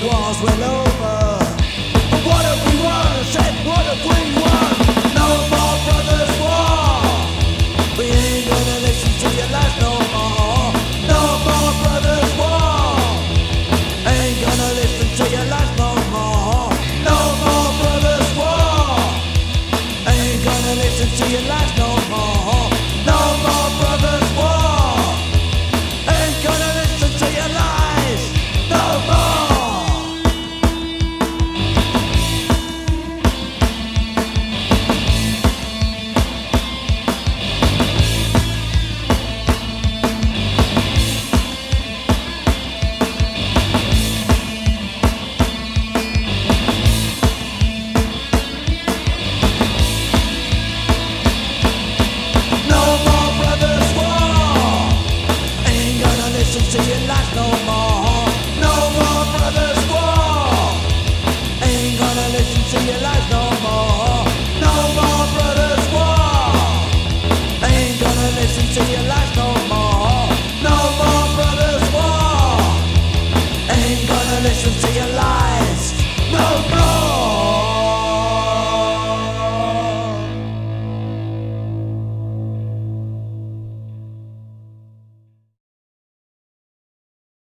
The wars went